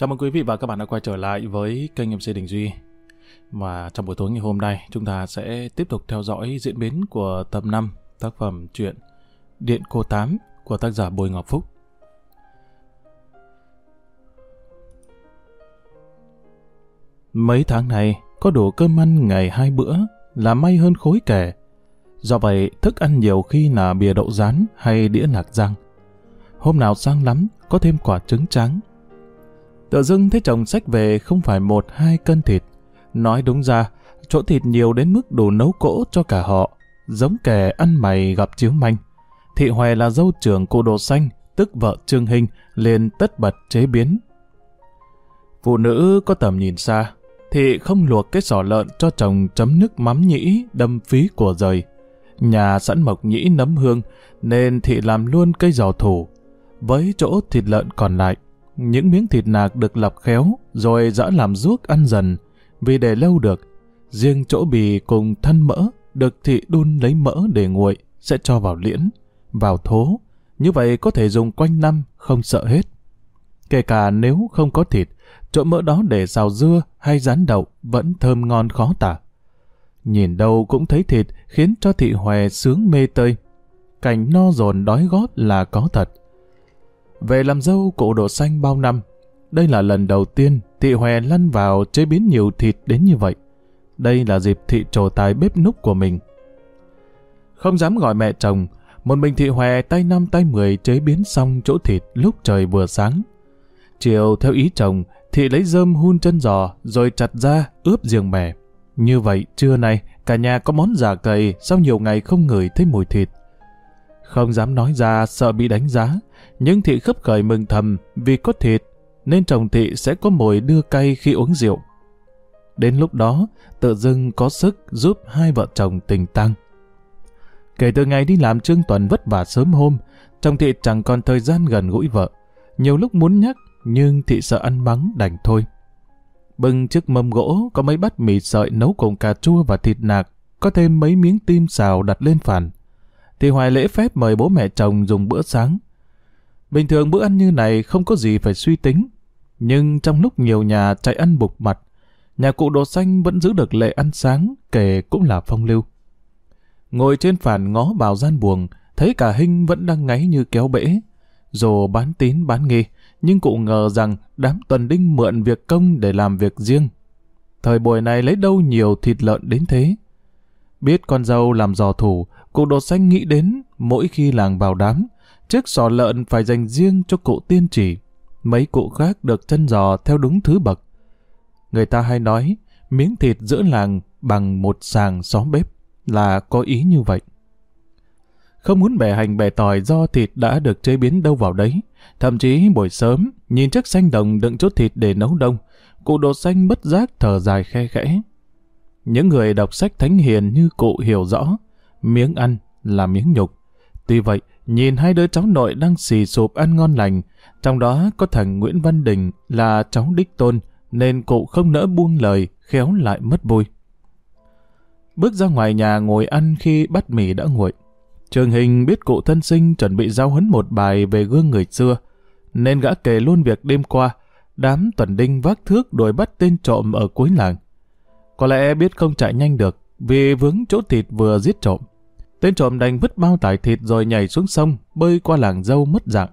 Chào mừng quý vị và các bạn đã quay trở lại với kênh MC Đình Duy. Và trong buổi tối ngày hôm nay, chúng ta sẽ tiếp tục theo dõi diễn biến của tập 5 tác phẩm truyện Điện Cô Tám của tác giả Bùi Ngọc Phúc. Mấy tháng này, có đủ cơm ăn ngày hai bữa là may hơn khối kẻ. Do vậy, thức ăn nhiều khi là bìa đậu rán hay đĩa lạc răng. Hôm nào sang lắm, có thêm quả trứng trắng Tự dưng thấy chồng sách về không phải một hai cân thịt. Nói đúng ra, chỗ thịt nhiều đến mức đủ nấu cỗ cho cả họ, giống kẻ ăn mày gặp chiếu manh. Thị Hoè là dâu trưởng cụ đồ xanh, tức vợ Trương Hình, liền tất bật chế biến. Phụ nữ có tầm nhìn xa, thị không luộc cái sỏ lợn cho chồng chấm nước mắm nhĩ đâm phí của rời. Nhà sẵn mộc nhĩ nấm hương, nên thị làm luôn cây giò thủ. Với chỗ thịt lợn còn lại, những miếng thịt nạc được lọc khéo, rồi dỡ làm ruốc ăn dần, vì để lâu được. Riêng chỗ bì cùng thân mỡ, được thị đun lấy mỡ để nguội, sẽ cho vào liễn, vào thố. Như vậy có thể dùng quanh năm, không sợ hết. Kể cả nếu không có thịt, chỗ mỡ đó để xào dưa hay rán đậu vẫn thơm ngon khó tả. Nhìn đâu cũng thấy thịt khiến cho thị hòe sướng mê tơi. Cảnh no dồn đói gót là có thật. Về làm dâu cụ đồ xanh bao năm, đây là lần đầu tiên thị Hòe lăn vào chế biến nhiều thịt đến như vậy. Đây là dịp thị trổ tài bếp núc của mình. Không dám gọi mẹ chồng, một mình thị Hòe tay năm tay mười chế biến xong chỗ thịt lúc trời vừa sáng. Chiều theo ý chồng, thị lấy rơm hun chân giò rồi chặt ra ướp giềng mè. Như vậy trưa nay cả nhà có món giả cầy sau nhiều ngày không ngửi thấy mùi thịt. Không dám nói ra sợ bị đánh giá, nhưng thị khấp khởi mừng thầm vì có thịt, nên chồng thị sẽ có mồi đưa cay khi uống rượu. Đến lúc đó, tự dưng có sức giúp hai vợ chồng tình tăng. Kể từ ngày đi làm Trương Tuần vất vả sớm hôm, chồng thị chẳng còn thời gian gần gũi vợ. Nhiều lúc muốn nhắc, nhưng thị sợ ăn mắng đành thôi. Bưng chiếc mâm gỗ có mấy bát mì sợi nấu cùng cà chua và thịt nạc, có thêm mấy miếng tim xào đặt lên phản. Thì Hoài lễ phép mời bố mẹ chồng dùng bữa sáng, Bình thường bữa ăn như này không có gì phải suy tính. Nhưng trong lúc nhiều nhà chạy ăn bục mặt, nhà cụ đồ xanh vẫn giữ được lệ ăn sáng, kể cũng là phong lưu. Ngồi trên phản ngó vào gian buồng, thấy cả Hinh vẫn đang ngáy như kéo bể. Dù bán tín bán nghi, nhưng cụ ngờ rằng đám tuần đinh mượn việc công để làm việc riêng. Thời buổi này lấy đâu nhiều thịt lợn đến thế. Biết con dâu làm giò thủ, cụ đồ xanh nghĩ đến mỗi khi làng vào đám, Chiếc sò lợn phải dành riêng cho cụ tiên chỉ. Mấy cụ khác được chân giò theo đúng thứ bậc. Người ta hay nói, miếng thịt giữa làng bằng một sàng xóm bếp là có ý như vậy. Không muốn bẻ hành bẻ tỏi do thịt đã được chế biến đâu vào đấy. Thậm chí buổi sớm, nhìn chiếc xanh đồng đựng chút thịt để nấu đông, cụ đồ xanh bất giác thở dài khe khẽ. Những người đọc sách thánh hiền như cụ hiểu rõ, miếng ăn là miếng nhục. Tuy vậy, Nhìn hai đứa cháu nội đang xì sụp ăn ngon lành, trong đó có thằng Nguyễn Văn Đình là cháu đích tôn, nên cụ không nỡ buông lời, khéo lại mất vui. Bước ra ngoài nhà ngồi ăn khi bát mì đã nguội. Trường Hình biết cụ thân sinh chuẩn bị giao hấn một bài về gương người xưa, nên gã kể luôn việc đêm qua, đám tuần đinh vác thước đuổi bắt tên trộm ở cuối làng. Có lẽ biết không chạy nhanh được, vì vướng chỗ thịt vừa giết trộm. Tên trộm đành vứt bao tải thịt rồi nhảy xuống sông, bơi qua làng dâu mất dạng.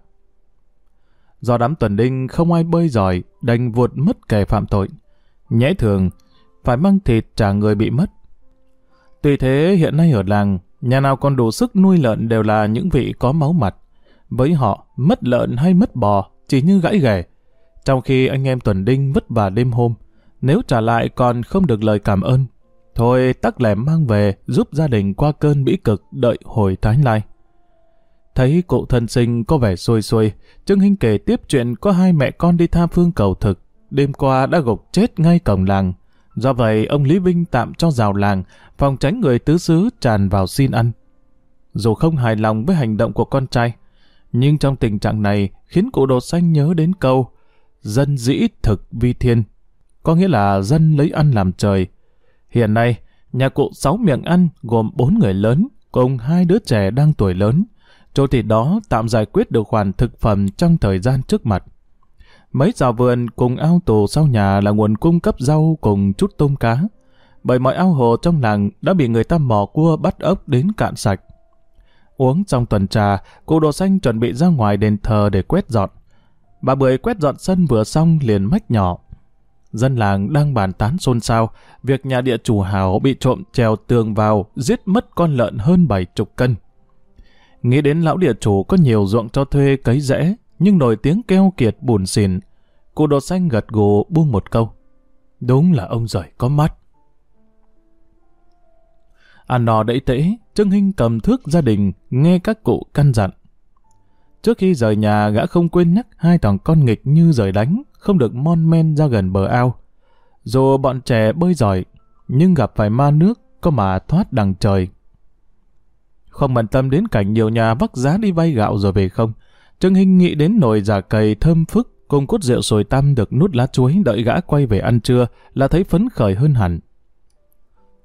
Do đám tuần đinh không ai bơi giỏi, đành vụt mất kẻ phạm tội. Nhẽ thường, phải mang thịt trả người bị mất. Tuy thế hiện nay ở làng, nhà nào còn đủ sức nuôi lợn đều là những vị có máu mặt. Với họ, mất lợn hay mất bò chỉ như gãy ghẻ. Trong khi anh em tuần đinh vất vả đêm hôm, nếu trả lại còn không được lời cảm ơn, Thôi tắc lẻm mang về giúp gia đình qua cơn bĩ cực đợi hồi tái lai. Thấy cụ thân sinh có vẻ xuôi xuôi, Trương Hinh kể tiếp chuyện có hai mẹ con đi tha phương cầu thực, đêm qua đã gục chết ngay cổng làng. Do vậy, ông Lý Vinh tạm cho rào làng, phòng tránh người tứ xứ tràn vào xin ăn. Dù không hài lòng với hành động của con trai, nhưng trong tình trạng này khiến cụ đột xanh nhớ đến câu dân dĩ thực vi thiên, có nghĩa là dân lấy ăn làm trời, Hiện nay, nhà cụ sáu miệng ăn gồm bốn người lớn cùng hai đứa trẻ đang tuổi lớn. Chỗ thịt đó tạm giải quyết được khoản thực phẩm trong thời gian trước mặt. Mấy rào vườn cùng ao tù sau nhà là nguồn cung cấp rau cùng chút tôm cá. Bởi mọi ao hồ trong làng đã bị người ta mò cua bắt ốc đến cạn sạch. Uống xong tuần trà, cụ đồ xanh chuẩn bị ra ngoài đền thờ để quét dọn. Bà Bưởi quét dọn sân vừa xong liền mách nhỏ. Dân làng đang bàn tán xôn xao, việc nhà địa chủ hào bị trộm trèo tường vào, giết mất con lợn hơn bảy chục cân. Nghĩ đến lão địa chủ có nhiều ruộng cho thuê cấy rẽ, nhưng nổi tiếng keo kiệt buồn xỉn. Cụ đột xanh gật gù buông một câu. Đúng là ông giỏi có mắt. Ăn nò đẫy tễ, Trương Hinh cầm thước gia đình, nghe các cụ căn dặn. Trước khi rời nhà, gã không quên nhắc hai thằng con nghịch như rời đánh, không được mon men ra gần bờ ao. Dù bọn trẻ bơi giỏi, nhưng gặp phải ma nước, có mà thoát đằng trời. Không bận tâm đến cảnh nhiều nhà vắc giá đi vay gạo rồi về không. Trương Hinh nghĩ đến nồi giả cầy thơm phức cùng cốt rượu sồi tăm được nút lá chuối đợi gã quay về ăn trưa là thấy phấn khởi hơn hẳn.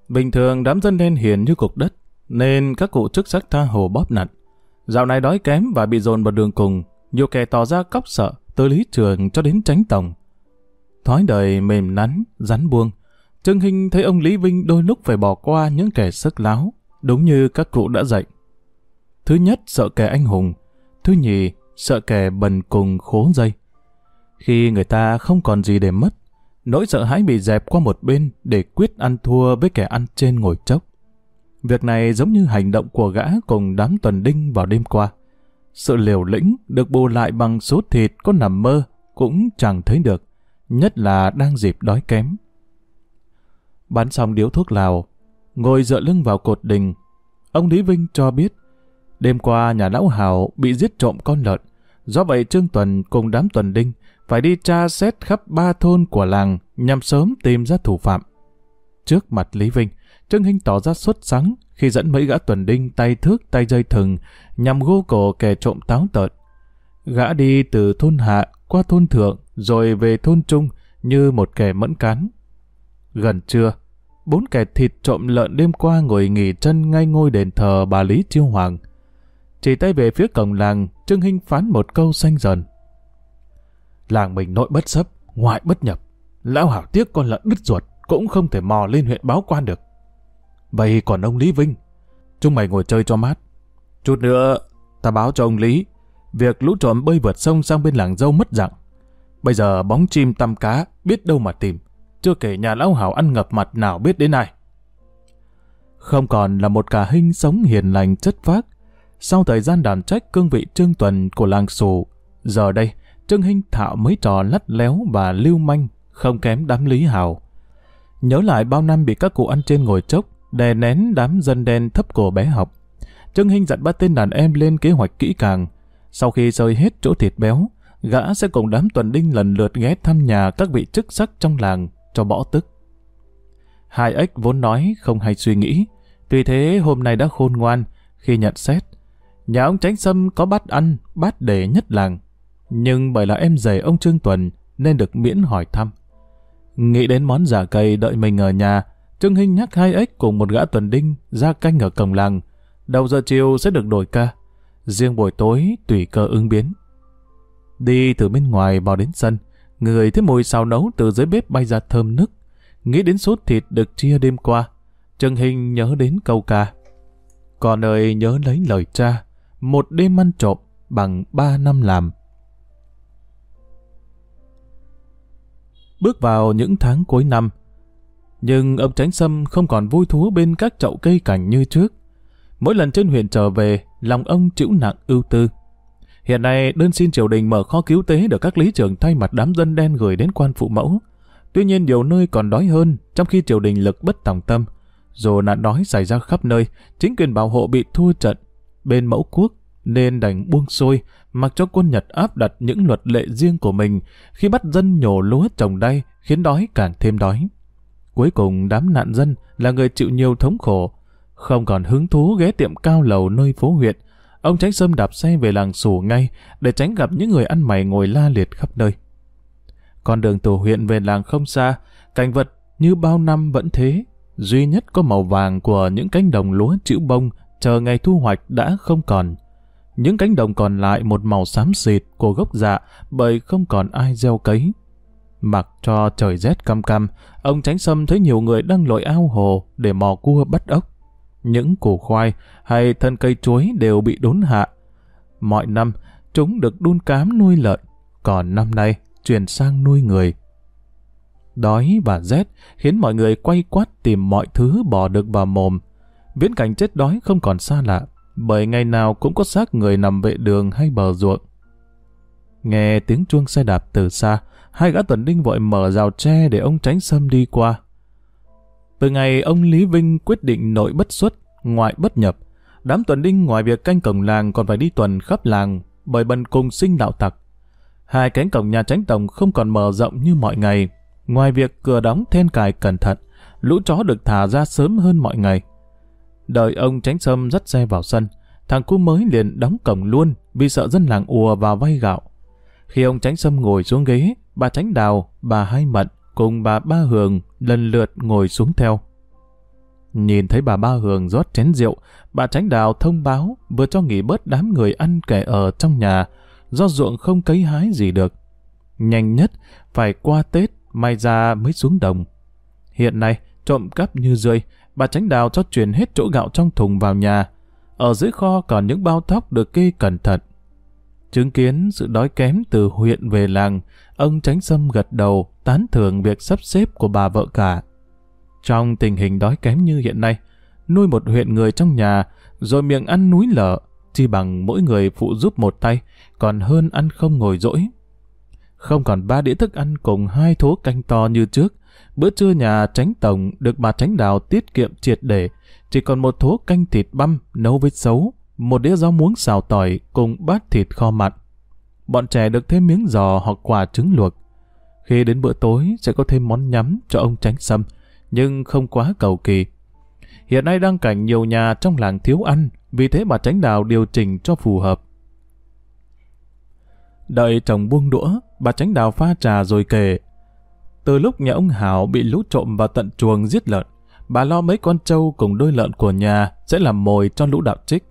Bình thường đám dân đen hiền như cục đất, nên các cụ chức sắc tha hồ bóp nặn. Dạo này đói kém và bị dồn vào đường cùng, nhiều kẻ tỏ ra cóc sợ, từ lý trường cho đến tránh tổng. Thói đời mềm nắn, rắn buông. Trương Hinh thấy ông Lý Vinh đôi lúc phải bỏ qua những kẻ sức láo, đúng như các cụ đã dạy. Thứ nhất, sợ kẻ anh hùng. Thứ nhì, sợ kẻ bần cùng khố dây. Khi người ta không còn gì để mất, nỗi sợ hãi bị dẹp qua một bên để quyết ăn thua với kẻ ăn trên ngồi chốc. Việc này giống như hành động của gã cùng đám tuần đinh vào đêm qua. Sự liều lĩnh được bù lại bằng số thịt có nằm mơ cũng chẳng thấy được, nhất là đang dịp đói kém. Bán xong điếu thuốc lào, ngồi dựa lưng vào cột đình, ông Lý Vinh cho biết đêm qua nhà lão Hào bị giết trộm con lợn, do vậy Trương Tuần cùng đám tuần đinh phải đi tra xét khắp ba thôn của làng nhằm sớm tìm ra thủ phạm. Trước mặt Lý Vinh, Trương Hinh tỏ ra xuất sáng khi dẫn mấy gã tuần đinh tay thước tay dây thừng nhằm gô cổ kẻ trộm táo tợn. Gã đi từ thôn hạ qua thôn thượng rồi về thôn trung như một kẻ mẫn cán. Gần trưa, bốn kẻ thịt trộm lợn đêm qua ngồi nghỉ chân ngay ngôi đền thờ bà Lý Chiêu Hoàng. Chỉ tay về phía cổng làng, Trương Hinh phán một câu xanh dần. Làng mình nội bất sấp, ngoại bất nhập. Lão hảo tiếc con lợn đứt ruột, cũng không thể mò lên huyện báo quan được. Vậy còn ông Lý Vinh? Chúng mày ngồi chơi cho mát. Chút nữa, ta báo cho ông Lý, việc lũ trộm bơi vượt sông sang bên làng dâu mất dạng. Bây giờ bóng chim tăm cá, biết đâu mà tìm. Chưa kể nhà lão hảo ăn ngập mặt nào biết đến ai. Không còn là một cả hình sống hiền lành chất phác. Sau thời gian đảm trách cương vị trương tuần của làng xù, giờ đây, Trương Hinh thạo mấy trò lắt léo và lưu manh, không kém đám Lý Hào. Nhớ lại bao năm bị các cụ ăn trên ngồi chốc, đè nén đám dân đen thấp cổ bé học. Trương Hinh dặn ba tên đàn em lên kế hoạch kỹ càng. Sau khi rơi hết chỗ thịt béo, gã sẽ cùng đám tuần đinh lần lượt ghé thăm nhà các vị chức sắc trong làng cho bỏ tức. Hai ếch vốn nói không hay suy nghĩ, tuy thế hôm nay đã khôn ngoan khi nhận xét. Nhà ông Tránh Sâm có bát ăn, bát để nhất làng. Nhưng bởi là em rể ông Trương Tuần nên được miễn hỏi thăm. Nghĩ đến món giả cây đợi mình ở nhà, Trương Hinh nhắc hai ếch cùng một gã tuần đinh ra canh ở cổng làng. Đầu giờ chiều sẽ được đổi ca. Riêng buổi tối tùy cơ ứng biến. Đi từ bên ngoài vào đến sân, người thấy mùi xào nấu từ dưới bếp bay ra thơm nức. Nghĩ đến sốt thịt được chia đêm qua, Trương Hinh nhớ đến câu ca. Còn ơi nhớ lấy lời cha, một đêm ăn trộm bằng ba năm làm. Bước vào những tháng cuối năm, nhưng ông Tránh Sâm không còn vui thú bên các chậu cây cảnh như trước. Mỗi lần trên huyện trở về, lòng ông chịu nặng ưu tư. Hiện nay, đơn xin triều đình mở kho cứu tế được các lý trưởng thay mặt đám dân đen gửi đến quan phụ mẫu. Tuy nhiên nhiều nơi còn đói hơn, trong khi triều đình lực bất tòng tâm. Dù nạn đói xảy ra khắp nơi, chính quyền bảo hộ bị thua trận. Bên mẫu quốc nên đành buông xuôi, mặc cho quân Nhật áp đặt những luật lệ riêng của mình khi bắt dân nhổ lúa trồng đay, khiến đói càng thêm đói. Cuối cùng đám nạn dân là người chịu nhiều thống khổ, không còn hứng thú ghé tiệm cao lầu nơi phố huyện. Ông tránh sâm đạp xe về làng sủ ngay để tránh gặp những người ăn mày ngồi la liệt khắp nơi. Con đường từ huyện về làng không xa, cảnh vật như bao năm vẫn thế. Duy nhất có màu vàng của những cánh đồng lúa chữ bông chờ ngày thu hoạch đã không còn. những cánh đồng còn lại một màu xám xịt của gốc dạ bởi không còn ai gieo cấy. Mặc cho trời rét căm căm, ông Tránh Sâm thấy nhiều người đang lội ao hồ để mò cua bắt ốc. Những củ khoai hay thân cây chuối đều bị đốn hạ. Mọi năm, chúng được đun cám nuôi lợn, còn năm nay chuyển sang nuôi người. Đói và rét khiến mọi người quay quát tìm mọi thứ bỏ được vào mồm. Viễn cảnh chết đói không còn xa lạ, bởi ngày nào cũng có xác người nằm vệ đường hay bờ ruộng. Nghe tiếng chuông xe đạp từ xa, hai gã tuần đinh vội mở rào tre để ông tránh sâm đi qua. Từ ngày ông Lý Vinh quyết định nội bất xuất, ngoại bất nhập, đám tuần đinh ngoài việc canh cổng làng còn phải đi tuần khắp làng bởi bần cùng sinh đạo tặc. Hai cánh cổng nhà tránh tổng không còn mở rộng như mọi ngày. Ngoài việc cửa đóng then cài cẩn thận, lũ chó được thả ra sớm hơn mọi ngày. Đợi ông tránh sâm dắt xe vào sân, thằng cu mới liền đóng cổng luôn vì sợ dân làng ùa vào vay gạo. Khi ông tránh sâm ngồi xuống ghế, bà tránh đào, bà hai mận cùng bà ba hường lần lượt ngồi xuống theo. Nhìn thấy bà ba hường rót chén rượu, bà tránh đào thông báo vừa cho nghỉ bớt đám người ăn kẻ ở trong nhà, do ruộng không cấy hái gì được. Nhanh nhất, phải qua Tết, may ra mới xuống đồng. Hiện nay, trộm cắp như rơi, bà tránh đào cho chuyển hết chỗ gạo trong thùng vào nhà. Ở dưới kho còn những bao thóc được kê cẩn thận. Chứng kiến sự đói kém từ huyện về làng, ông tránh sâm gật đầu tán thưởng việc sắp xếp của bà vợ cả. Trong tình hình đói kém như hiện nay, nuôi một huyện người trong nhà, rồi miệng ăn núi lở, chi bằng mỗi người phụ giúp một tay, còn hơn ăn không ngồi rỗi. Không còn ba đĩa thức ăn cùng hai thố canh to như trước, bữa trưa nhà tránh tổng được bà tránh đào tiết kiệm triệt để, chỉ còn một thố canh thịt băm nấu với xấu, một đĩa rau muống xào tỏi cùng bát thịt kho mặn. Bọn trẻ được thêm miếng giò hoặc quả trứng luộc. Khi đến bữa tối sẽ có thêm món nhắm cho ông tránh sâm, nhưng không quá cầu kỳ. Hiện nay đang cảnh nhiều nhà trong làng thiếu ăn, vì thế bà tránh đào điều chỉnh cho phù hợp. Đợi chồng buông đũa, bà tránh đào pha trà rồi kể. Từ lúc nhà ông Hảo bị lũ trộm vào tận chuồng giết lợn, bà lo mấy con trâu cùng đôi lợn của nhà sẽ làm mồi cho lũ đạo trích.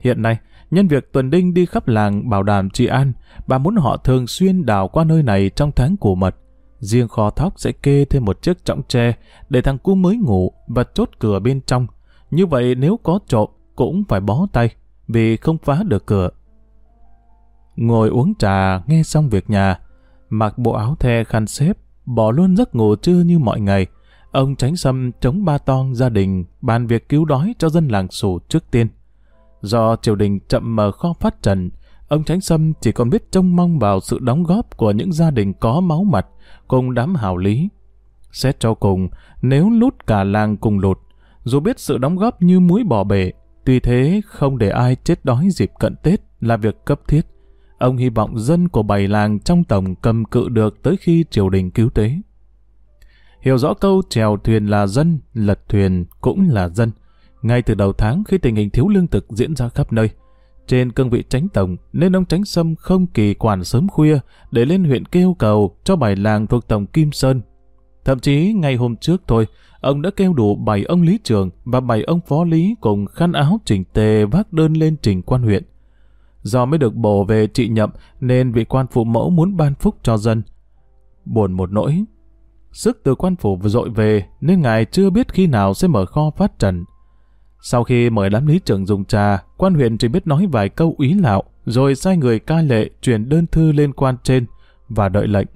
Hiện nay, nhân việc tuần đinh đi khắp làng bảo đảm trị an, bà muốn họ thường xuyên đào qua nơi này trong tháng củ mật. Riêng kho thóc sẽ kê thêm một chiếc trọng tre để thằng cu mới ngủ và chốt cửa bên trong. Như vậy nếu có trộm cũng phải bó tay vì không phá được cửa. Ngồi uống trà nghe xong việc nhà, mặc bộ áo the khăn xếp, bỏ luôn giấc ngủ trưa như mọi ngày. Ông tránh xâm chống ba tong gia đình bàn việc cứu đói cho dân làng sủ trước tiên. Do triều đình chậm mở kho phát trần, ông Tránh Sâm chỉ còn biết trông mong vào sự đóng góp của những gia đình có máu mặt cùng đám hào lý. Xét cho cùng, nếu lút cả làng cùng lụt, dù biết sự đóng góp như muối bỏ bể, tuy thế không để ai chết đói dịp cận Tết là việc cấp thiết. Ông hy vọng dân của bảy làng trong tổng cầm cự được tới khi triều đình cứu tế. Hiểu rõ câu trèo thuyền là dân, lật thuyền cũng là dân. Ngay từ đầu tháng khi tình hình thiếu lương thực diễn ra khắp nơi, trên cương vị tránh tổng nên ông tránh sâm không kỳ quản sớm khuya để lên huyện kêu cầu cho bài làng thuộc tổng Kim Sơn. Thậm chí ngày hôm trước thôi, ông đã kêu đủ bảy ông lý trường và bảy ông phó lý cùng khăn áo chỉnh tề vác đơn lên trình quan huyện. Do mới được bổ về trị nhậm nên vị quan phụ mẫu muốn ban phúc cho dân. Buồn một nỗi. Sức từ quan phủ dội về nên ngài chưa biết khi nào sẽ mở kho phát trần. Sau khi mời đám lý trưởng dùng trà, quan huyện chỉ biết nói vài câu ý lạo, rồi sai người ca lệ truyền đơn thư lên quan trên và đợi lệnh.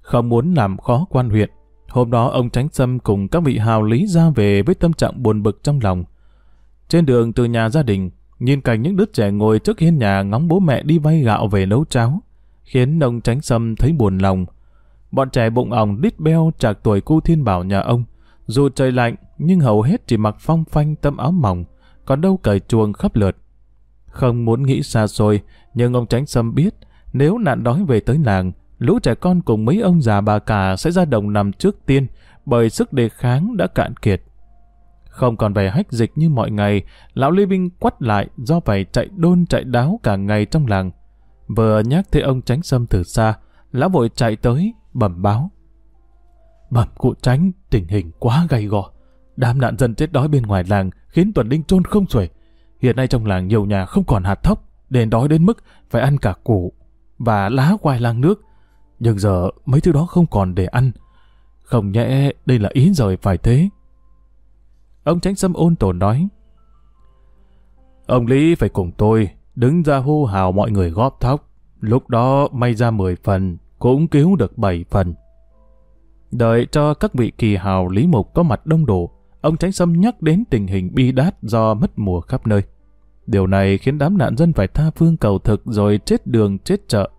Không muốn làm khó quan huyện, hôm đó ông Tránh Sâm cùng các vị hào lý ra về với tâm trạng buồn bực trong lòng. Trên đường từ nhà gia đình, nhìn cảnh những đứa trẻ ngồi trước hiên nhà ngóng bố mẹ đi vay gạo về nấu cháo, khiến ông Tránh Sâm thấy buồn lòng. Bọn trẻ bụng ỏng đít beo trạc tuổi cu thiên bảo nhà ông, dù trời lạnh nhưng hầu hết chỉ mặc phong phanh tâm áo mỏng, còn đâu cởi chuồng khắp lượt. Không muốn nghĩ xa xôi, nhưng ông Tránh Sâm biết, nếu nạn đói về tới làng, lũ trẻ con cùng mấy ông già bà cả sẽ ra đồng nằm trước tiên, bởi sức đề kháng đã cạn kiệt. Không còn về hách dịch như mọi ngày, lão Lê Vinh quắt lại do phải chạy đôn chạy đáo cả ngày trong làng. Vừa nhắc thấy ông Tránh Sâm từ xa, lão vội chạy tới, bẩm báo. Bẩm cụ Tránh, tình hình quá gay gò. Đám nạn dân chết đói bên ngoài làng khiến Tuần linh trôn không xuể. Hiện nay trong làng nhiều nhà không còn hạt thóc, đền đói đến mức phải ăn cả củ và lá khoai lang nước. Nhưng giờ mấy thứ đó không còn để ăn. Không nhẽ đây là ý rời phải thế. Ông tránh sâm ôn tồn nói. Ông Lý phải cùng tôi đứng ra hô hào mọi người góp thóc. Lúc đó may ra 10 phần, cũng cứu được 7 phần. Đợi cho các vị kỳ hào Lý Mục có mặt đông đủ, ông Tránh Sâm nhắc đến tình hình bi đát do mất mùa khắp nơi. Điều này khiến đám nạn dân phải tha phương cầu thực rồi chết đường chết chợ.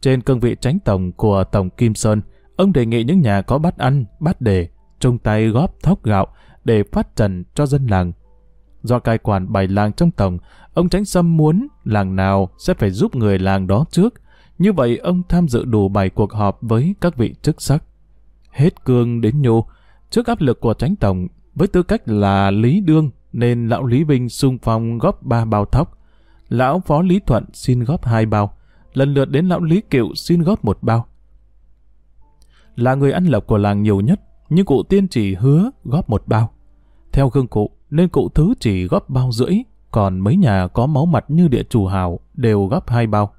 Trên cương vị tránh tổng của Tổng Kim Sơn, ông đề nghị những nhà có bát ăn, bát đề, chung tay góp thóc gạo để phát trần cho dân làng. Do cai quản bài làng trong tổng, ông Tránh Sâm muốn làng nào sẽ phải giúp người làng đó trước. Như vậy ông tham dự đủ bảy cuộc họp với các vị chức sắc. Hết cương đến nhô, trước áp lực của Tránh Tổng, với tư cách là Lý Đương nên lão Lý Vinh xung phong góp ba bao thóc. Lão Phó Lý Thuận xin góp hai bao, lần lượt đến lão Lý Kiệu xin góp một bao. Là người ăn lộc của làng nhiều nhất, nhưng cụ tiên chỉ hứa góp một bao. Theo gương cụ, nên cụ thứ chỉ góp bao rưỡi, còn mấy nhà có máu mặt như địa chủ hào đều góp hai bao.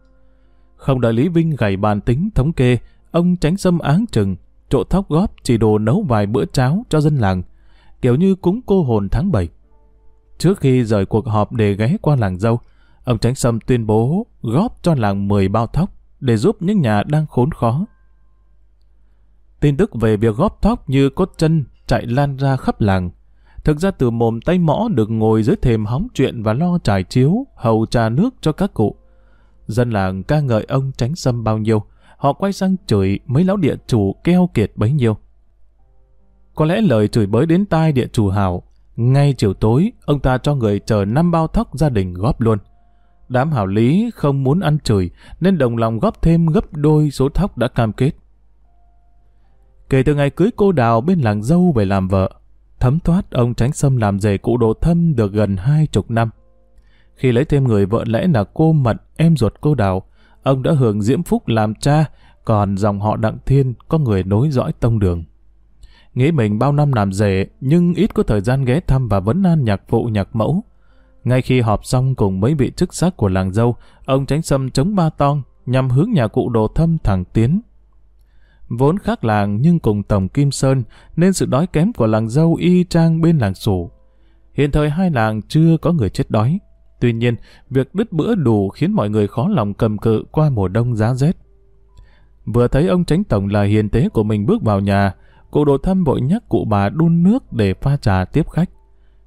Không đợi Lý Vinh gảy bàn tính thống kê, ông tránh xâm áng chừng, trộn thóc góp chỉ đồ nấu vài bữa cháo cho dân làng, kiểu như cúng cô hồn tháng 7. Trước khi rời cuộc họp để ghé qua làng dâu, ông Tránh Sâm tuyên bố góp cho làng 10 bao thóc để giúp những nhà đang khốn khó. Tin tức về việc góp thóc như cốt chân chạy lan ra khắp làng. Thực ra từ mồm tay mõ được ngồi dưới thềm hóng chuyện và lo trải chiếu, hầu trà nước cho các cụ. Dân làng ca ngợi ông Tránh Sâm bao nhiêu, họ quay sang chửi mấy lão địa chủ keo kiệt bấy nhiêu. Có lẽ lời chửi bới đến tai địa chủ hảo, ngay chiều tối, ông ta cho người chờ năm bao thóc gia đình góp luôn. Đám hảo lý không muốn ăn chửi, nên đồng lòng góp thêm gấp đôi số thóc đã cam kết. Kể từ ngày cưới cô Đào bên làng dâu về làm vợ, thấm thoát ông tránh sâm làm rể cụ đồ thâm được gần hai chục năm. Khi lấy thêm người vợ lẽ là cô Mận, em ruột cô Đào, ông đã hưởng diễm phúc làm cha, còn dòng họ Đặng Thiên có người nối dõi tông đường. Nghĩ mình bao năm làm rể, nhưng ít có thời gian ghé thăm và vấn an nhạc phụ nhạc mẫu. Ngay khi họp xong cùng mấy vị chức sắc của làng dâu, ông tránh sâm chống ba tong nhằm hướng nhà cụ đồ thâm thẳng tiến. Vốn khác làng nhưng cùng Tổng Kim Sơn nên sự đói kém của làng dâu y trang bên làng sủ. Hiện thời hai làng chưa có người chết đói. Tuy nhiên, việc đứt bữa đủ khiến mọi người khó lòng cầm cự qua mùa đông giá rét. Vừa thấy ông tránh tổng là hiền tế của mình bước vào nhà, Cụ đồ thâm vội nhắc cụ bà đun nước để pha trà tiếp khách.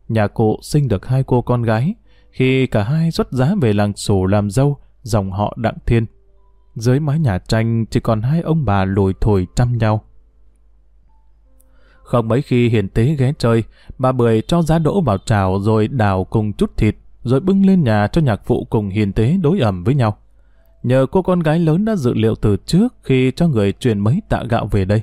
Nhà cụ sinh được hai cô con gái, khi cả hai xuất giá về làng sổ làm dâu, dòng họ Đặng Thiên. Dưới mái nhà tranh chỉ còn hai ông bà lùi thổi chăm nhau. Không mấy khi hiền tế ghé chơi, bà Bưởi cho giá đỗ vào trào rồi đào cùng chút thịt, rồi bưng lên nhà cho nhạc phụ cùng hiền tế đối ẩm với nhau. Nhờ cô con gái lớn đã dự liệu từ trước khi cho người truyền mấy tạ gạo về đây.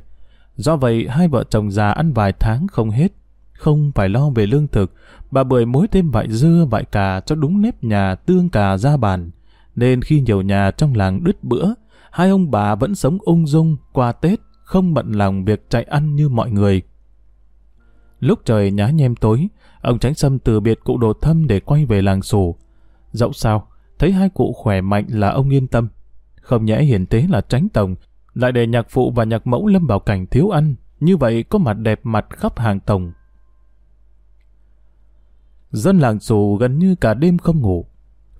Do vậy, hai vợ chồng già ăn vài tháng không hết. Không phải lo về lương thực, bà bưởi mối thêm vải dưa, vải cà cho đúng nếp nhà tương cà ra bàn. Nên khi nhiều nhà trong làng đứt bữa, hai ông bà vẫn sống ung dung qua Tết, không bận lòng việc chạy ăn như mọi người. Lúc trời nhá nhem tối, ông Tránh Sâm từ biệt cụ đồ thâm để quay về làng sổ. Dẫu sao, thấy hai cụ khỏe mạnh là ông yên tâm. Không nhẽ hiển tế là tránh tổng, lại để nhạc phụ và nhạc mẫu lâm vào cảnh thiếu ăn, như vậy có mặt đẹp mặt khắp hàng tổng. Dân làng xù gần như cả đêm không ngủ,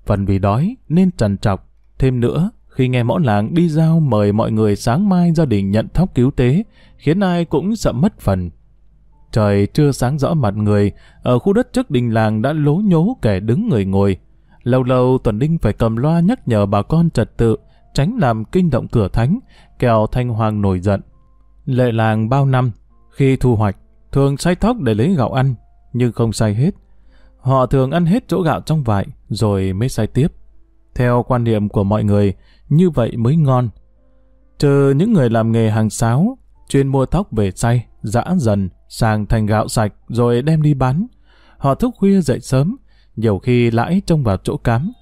phần vì đói nên trằn trọc. Thêm nữa, khi nghe mõ làng đi giao mời mọi người sáng mai gia đình nhận thóc cứu tế, khiến ai cũng sợ mất phần. Trời chưa sáng rõ mặt người, ở khu đất trước đình làng đã lố nhố kẻ đứng người ngồi. Lâu lâu Tuần Đinh phải cầm loa nhắc nhở bà con trật tự, tránh làm kinh động cửa thánh, kẻo thanh hoàng nổi giận. Lệ làng bao năm, khi thu hoạch, thường say thóc để lấy gạo ăn, nhưng không say hết. Họ thường ăn hết chỗ gạo trong vại, rồi mới say tiếp. Theo quan niệm của mọi người, như vậy mới ngon. Trừ những người làm nghề hàng sáo, chuyên mua thóc về say, giã dần, sàng thành gạo sạch rồi đem đi bán. Họ thức khuya dậy sớm, nhiều khi lãi trông vào chỗ cám.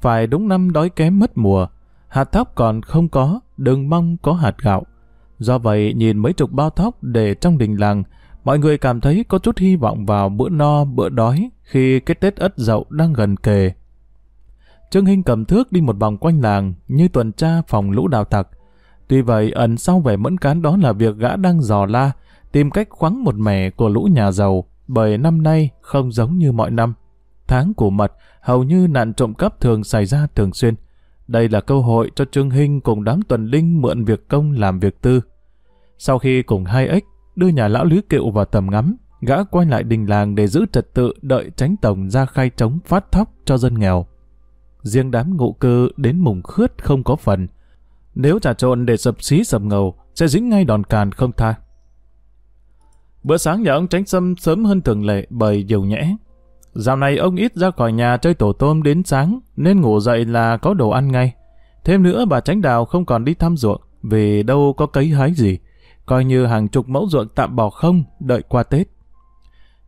Phải đúng năm đói kém mất mùa, hạt thóc còn không có, đừng mong có hạt gạo. Do vậy, nhìn mấy chục bao thóc để trong đình làng, mọi người cảm thấy có chút hy vọng vào bữa no, bữa đói khi cái Tết Ất Dậu đang gần kề. Trương Hinh cầm thước đi một vòng quanh làng như tuần tra phòng lũ đào tặc. Tuy vậy, ẩn sau vẻ mẫn cán đó là việc gã đang dò la, tìm cách khoáng một mẻ của lũ nhà giàu, bởi năm nay không giống như mọi năm. Tháng của mật, hầu như nạn trộm cắp thường xảy ra thường xuyên. Đây là cơ hội cho Trương Hinh cùng đám tuần linh mượn việc công làm việc tư. Sau khi cùng hai ếch đưa nhà lão Lý Kiệu vào tầm ngắm, gã quay lại đình làng để giữ trật tự đợi tránh tổng ra khai trống phát thóc cho dân nghèo. Riêng đám ngụ cư đến mùng khướt không có phần. Nếu trà trộn để sập xí sập ngầu, sẽ dính ngay đòn càn không tha. Bữa sáng nhà ông tránh xâm sớm hơn thường lệ bởi dầu nhẽ. Dạo này ông ít ra khỏi nhà chơi tổ tôm đến sáng, nên ngủ dậy là có đồ ăn ngay. Thêm nữa bà tránh đào không còn đi thăm ruộng, vì đâu có cấy hái gì. Coi như hàng chục mẫu ruộng tạm bỏ không, đợi qua Tết.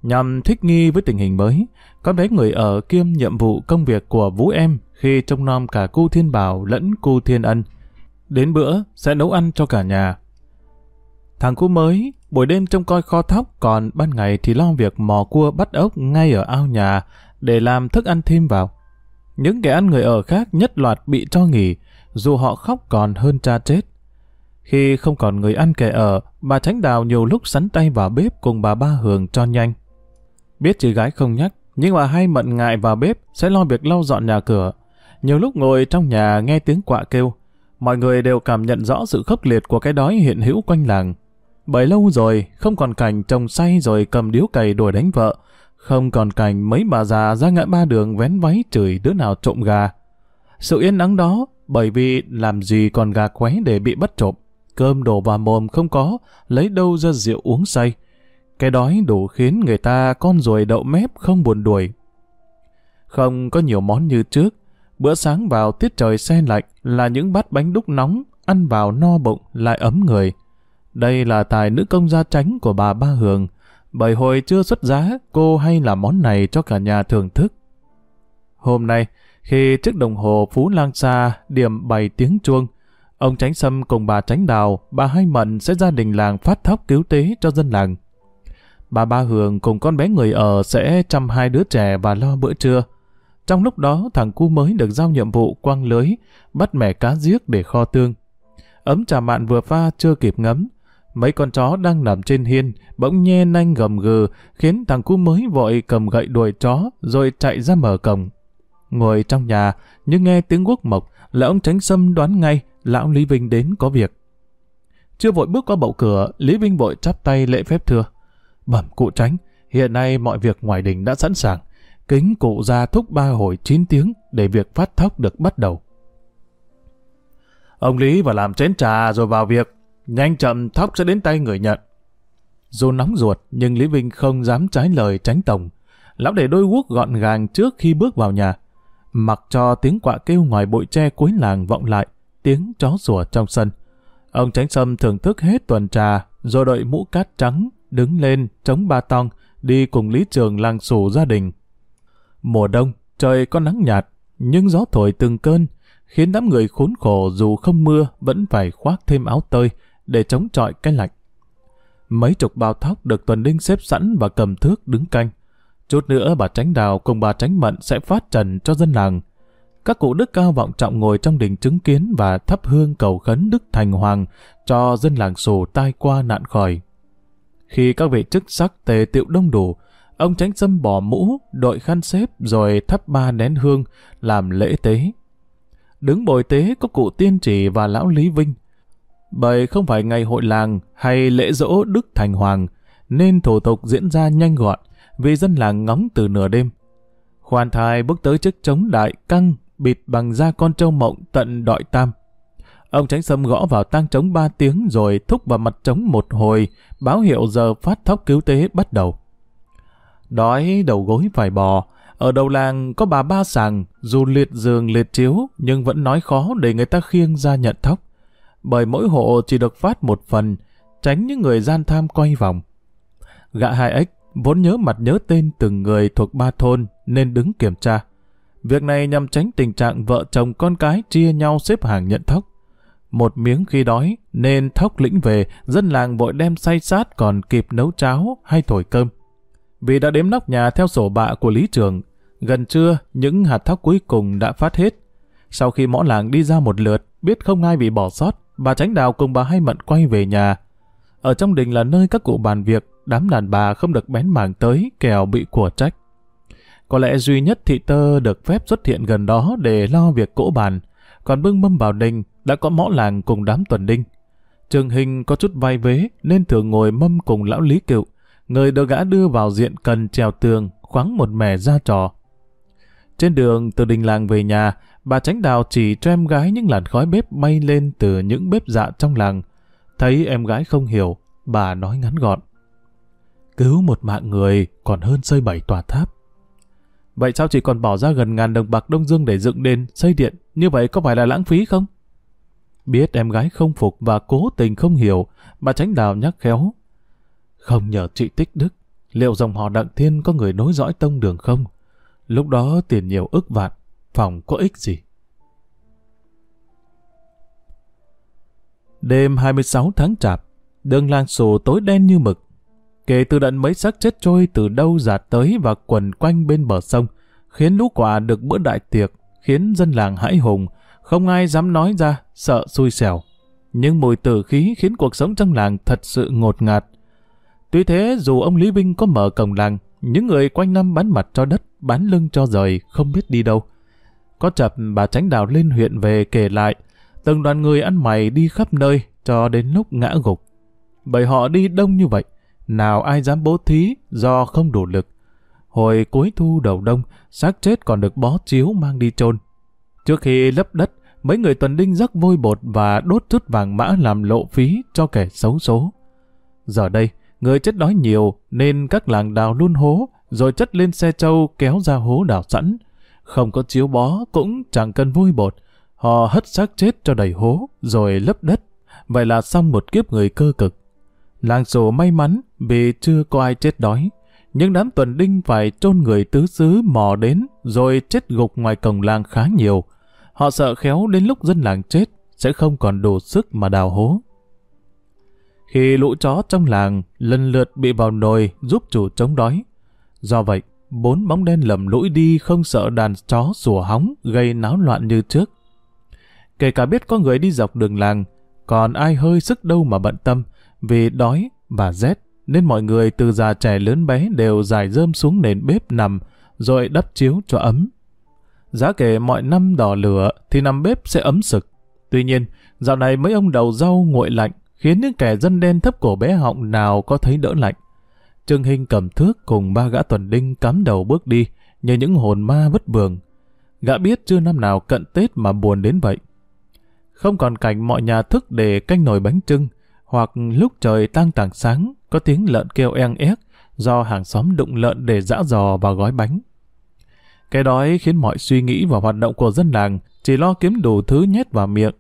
Nhằm thích nghi với tình hình mới, con bé người ở kiêm nhiệm vụ công việc của Vũ Em khi trông nom cả cu Thiên Bảo lẫn cu Thiên Ân. Đến bữa sẽ nấu ăn cho cả nhà. Thằng cu mới, buổi đêm trông coi kho thóc, còn ban ngày thì lo việc mò cua bắt ốc ngay ở ao nhà để làm thức ăn thêm vào. Những kẻ ăn người ở khác nhất loạt bị cho nghỉ, dù họ khóc còn hơn cha chết. Khi không còn người ăn kẻ ở, bà Tránh Đào nhiều lúc sắn tay vào bếp cùng bà Ba Hường cho nhanh. Biết chị gái không nhắc, nhưng bà hay mận ngại vào bếp sẽ lo việc lau dọn nhà cửa. Nhiều lúc ngồi trong nhà nghe tiếng quạ kêu, mọi người đều cảm nhận rõ sự khốc liệt của cái đói hiện hữu quanh làng. Bởi lâu rồi, không còn cảnh chồng say rồi cầm điếu cày đuổi đánh vợ, không còn cảnh mấy bà già ra ngã ba đường vén váy chửi đứa nào trộm gà. Sự yên nắng đó, bởi vì làm gì còn gà qué để bị bắt trộm, cơm đổ vào mồm không có, lấy đâu ra rượu uống say. Cái đói đủ khiến người ta con ruồi đậu mép không buồn đuổi. Không có nhiều món như trước, bữa sáng vào tiết trời xe lạnh là những bát bánh đúc nóng, ăn vào no bụng lại ấm người. Đây là tài nữ công gia tránh của bà Ba Hường, bởi hồi chưa xuất giá, cô hay làm món này cho cả nhà thưởng thức. Hôm nay, khi chiếc đồng hồ Phú Lang Sa điểm 7 tiếng chuông, ông Tránh Sâm cùng bà Tránh Đào, bà Hai Mận sẽ gia đình làng phát thóc cứu tế cho dân làng. Bà Ba Hường cùng con bé người ở sẽ chăm hai đứa trẻ và lo bữa trưa. Trong lúc đó, thằng cu mới được giao nhiệm vụ quăng lưới, bắt mẻ cá giếc để kho tương. Ấm trà mạn vừa pha chưa kịp ngấm, Mấy con chó đang nằm trên hiên, bỗng nhe nanh gầm gừ, khiến thằng cu mới vội cầm gậy đuổi chó, rồi chạy ra mở cổng. Ngồi trong nhà, nhưng nghe tiếng guốc mộc, là ông tránh sâm đoán ngay, lão Lý Vinh đến có việc. Chưa vội bước qua bậu cửa, Lý Vinh vội chắp tay lễ phép thưa. Bẩm cụ tránh, hiện nay mọi việc ngoài đình đã sẵn sàng. Kính cụ ra thúc ba hồi 9 tiếng để việc phát thóc được bắt đầu. Ông Lý vào làm chén trà rồi vào việc. Nhanh chậm thóc sẽ đến tay người nhận. Dù nóng ruột, nhưng Lý Vinh không dám trái lời tránh tổng. Lão để đôi guốc gọn gàng trước khi bước vào nhà. Mặc cho tiếng quạ kêu ngoài bụi tre cuối làng vọng lại, tiếng chó sủa trong sân. Ông tránh sâm thưởng thức hết tuần trà, rồi đội mũ cát trắng, đứng lên, chống ba tong, đi cùng Lý Trường làng sủ gia đình. Mùa đông, trời có nắng nhạt, nhưng gió thổi từng cơn, khiến đám người khốn khổ dù không mưa vẫn phải khoác thêm áo tơi, để chống chọi cái lạnh. Mấy chục bao thóc được tuần đinh xếp sẵn và cầm thước đứng canh. Chút nữa bà Tránh Đào cùng bà Tránh Mận sẽ phát trần cho dân làng. Các cụ đức cao vọng trọng ngồi trong đình chứng kiến và thắp hương cầu khấn Đức Thành Hoàng cho dân làng sù tai qua nạn khỏi. Khi các vị chức sắc tề tiệu đông đủ, ông Tránh Sâm bỏ mũ, đội khăn xếp rồi thắp ba nén hương làm lễ tế. Đứng bồi tế có cụ tiên trì và lão Lý Vinh, bởi không phải ngày hội làng hay lễ dỗ Đức Thành Hoàng, nên thủ tục diễn ra nhanh gọn vì dân làng ngóng từ nửa đêm. Khoan thai bước tới chiếc trống đại căng bịt bằng da con trâu mộng tận đội tam. Ông tránh sâm gõ vào tang trống ba tiếng rồi thúc vào mặt trống một hồi, báo hiệu giờ phát thóc cứu tế bắt đầu. Đói đầu gối phải bò, ở đầu làng có bà ba sàng, dù liệt giường liệt chiếu nhưng vẫn nói khó để người ta khiêng ra nhận thóc bởi mỗi hộ chỉ được phát một phần, tránh những người gian tham quay vòng. Gã hai ếch vốn nhớ mặt nhớ tên từng người thuộc ba thôn nên đứng kiểm tra. Việc này nhằm tránh tình trạng vợ chồng con cái chia nhau xếp hàng nhận thóc. Một miếng khi đói nên thóc lĩnh về, dân làng vội đem say sát còn kịp nấu cháo hay thổi cơm. Vì đã đếm nóc nhà theo sổ bạ của lý trường, gần trưa những hạt thóc cuối cùng đã phát hết. Sau khi mõ làng đi ra một lượt, biết không ai bị bỏ sót, bà Tránh Đào cùng bà Hai Mận quay về nhà. Ở trong đình là nơi các cụ bàn việc, đám đàn bà không được bén mảng tới, kèo bị của trách. Có lẽ duy nhất thị tơ được phép xuất hiện gần đó để lo việc cỗ bàn, còn bưng mâm vào đình đã có mõ làng cùng đám tuần đinh. Trường hình có chút vai vế nên thường ngồi mâm cùng lão Lý Cựu, người được gã đưa vào diện cần trèo tường, khoáng một mẻ ra trò. Trên đường từ đình làng về nhà, bà Tránh Đào chỉ cho em gái những làn khói bếp bay lên từ những bếp dạ trong làng. Thấy em gái không hiểu, bà nói ngắn gọn. Cứu một mạng người còn hơn xây bảy tòa tháp. Vậy sao chỉ còn bỏ ra gần ngàn đồng bạc Đông Dương để dựng đền, xây điện, như vậy có phải là lãng phí không? Biết em gái không phục và cố tình không hiểu, bà Tránh Đào nhắc khéo. Không nhờ chị tích đức, liệu dòng họ Đặng Thiên có người nối dõi tông đường không? Lúc đó tiền nhiều ức vạn, phòng có ích gì? Đêm 26 tháng chạp, đường làng sổ tối đen như mực. Kể từ đợt mấy xác chết trôi từ đâu dạt tới và quần quanh bên bờ sông, khiến lũ quả được bữa đại tiệc, khiến dân làng hãi hùng, không ai dám nói ra, sợ xui xẻo. Nhưng mùi tử khí khiến cuộc sống trong làng thật sự ngột ngạt. Tuy thế, dù ông Lý Vinh có mở cổng làng, những người quanh năm bán mặt cho đất, bán lưng cho rời, không biết đi đâu. Có chập bà tránh đào lên huyện về kể lại, từng đoàn người ăn mày đi khắp nơi cho đến lúc ngã gục. Bởi họ đi đông như vậy, nào ai dám bố thí do không đủ lực. Hồi cuối thu đầu đông, xác chết còn được bó chiếu mang đi chôn. Trước khi lấp đất, mấy người tuần đinh rắc vôi bột và đốt chút vàng mã làm lộ phí cho kẻ xấu số. Giờ đây, người chết đói nhiều nên các làng đào luôn hố, rồi chất lên xe trâu kéo ra hố đào sẵn. Không có chiếu bó cũng chẳng cần vôi bột. Họ hất xác chết cho đầy hố, rồi lấp đất. Vậy là xong một kiếp người cơ cực. Làng sổ may mắn vì chưa có ai chết đói. Nhưng đám tuần đinh phải chôn người tứ xứ mò đến rồi chết gục ngoài cổng làng khá nhiều. Họ sợ khéo đến lúc dân làng chết sẽ không còn đủ sức mà đào hố. Khi lũ chó trong làng lần lượt bị vào nồi giúp chủ chống đói. Do vậy, bốn bóng đen lầm lũi đi không sợ đàn chó sủa hóng gây náo loạn như trước. Kể cả biết có người đi dọc đường làng, còn ai hơi sức đâu mà bận tâm, vì đói và rét nên mọi người từ già trẻ lớn bé đều dài rơm xuống nền bếp nằm rồi đắp chiếu cho ấm. Giá kể mọi năm đỏ lửa thì nằm bếp sẽ ấm sực. Tuy nhiên, dạo này mấy ông đầu rau nguội lạnh khiến những kẻ dân đen thấp cổ bé họng nào có thấy đỡ lạnh. Trương Hinh cầm thước cùng ba gã tuần đinh cắm đầu bước đi như những hồn ma vất vường. Gã biết chưa năm nào cận Tết mà buồn đến vậy. Không còn cảnh mọi nhà thức để canh nồi bánh trưng, hoặc lúc trời tăng tảng sáng có tiếng lợn kêu eng ép do hàng xóm đụng lợn để dã dò và gói bánh. Cái đói khiến mọi suy nghĩ và hoạt động của dân làng chỉ lo kiếm đủ thứ nhét vào miệng.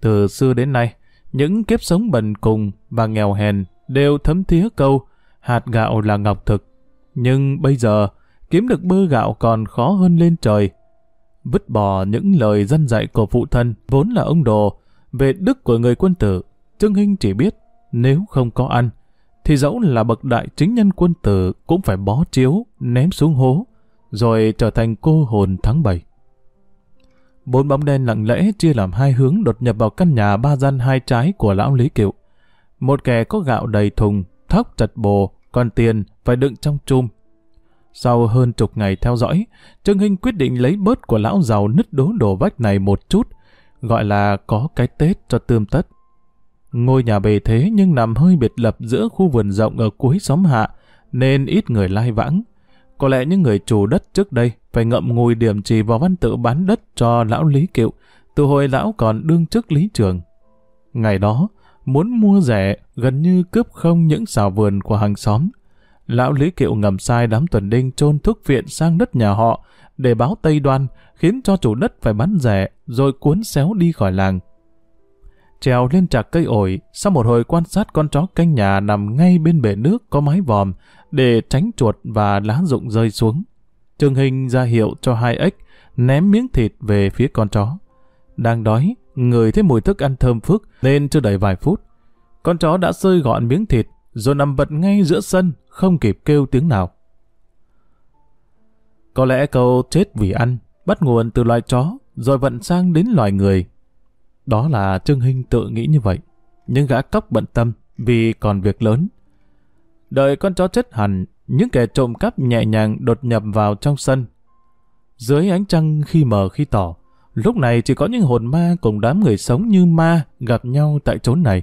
Từ xưa đến nay, những kiếp sống bần cùng và nghèo hèn đều thấm thía câu hạt gạo là ngọc thực. Nhưng bây giờ, kiếm được bơ gạo còn khó hơn lên trời. Vứt bỏ những lời dân dạy của phụ thân vốn là ông đồ về đức của người quân tử Trương Hinh chỉ biết nếu không có ăn, thì dẫu là bậc đại chính nhân quân tử cũng phải bó chiếu, ném xuống hố, rồi trở thành cô hồn tháng bảy. Bốn bóng đen lặng lẽ chia làm hai hướng đột nhập vào căn nhà ba gian hai trái của lão Lý Kiệu. Một kẻ có gạo đầy thùng, thóc chặt bồ, còn tiền phải đựng trong chum. Sau hơn chục ngày theo dõi, Trương Hinh quyết định lấy bớt của lão giàu nứt đố đổ vách này một chút, gọi là có cái Tết cho tươm tất. Ngôi nhà bề thế nhưng nằm hơi biệt lập giữa khu vườn rộng ở cuối xóm hạ, nên ít người lai vãng. Có lẽ những người chủ đất trước đây phải ngậm ngùi điểm trì vào văn tự bán đất cho lão Lý Kiệu, từ hồi lão còn đương chức lý trường. Ngày đó, muốn mua rẻ gần như cướp không những xào vườn của hàng xóm. Lão Lý Kiệu ngầm sai đám tuần đinh chôn thuốc viện sang đất nhà họ để báo Tây Đoan, khiến cho chủ đất phải bán rẻ rồi cuốn xéo đi khỏi làng trèo lên trạc cây ổi, sau một hồi quan sát con chó canh nhà nằm ngay bên bể nước có mái vòm để tránh chuột và lá rụng rơi xuống. Trương Hình ra hiệu cho hai ếch ném miếng thịt về phía con chó. Đang đói, người thấy mùi thức ăn thơm phức nên chưa đầy vài phút. Con chó đã rơi gọn miếng thịt, rồi nằm vật ngay giữa sân, không kịp kêu tiếng nào. Có lẽ câu chết vì ăn bắt nguồn từ loài chó, rồi vận sang đến loài người. Đó là Trương Hinh tự nghĩ như vậy, nhưng gã cóc bận tâm vì còn việc lớn. Đợi con chó chết hẳn, những kẻ trộm cắp nhẹ nhàng đột nhập vào trong sân. Dưới ánh trăng khi mờ khi tỏ, lúc này chỉ có những hồn ma cùng đám người sống như ma gặp nhau tại chốn này.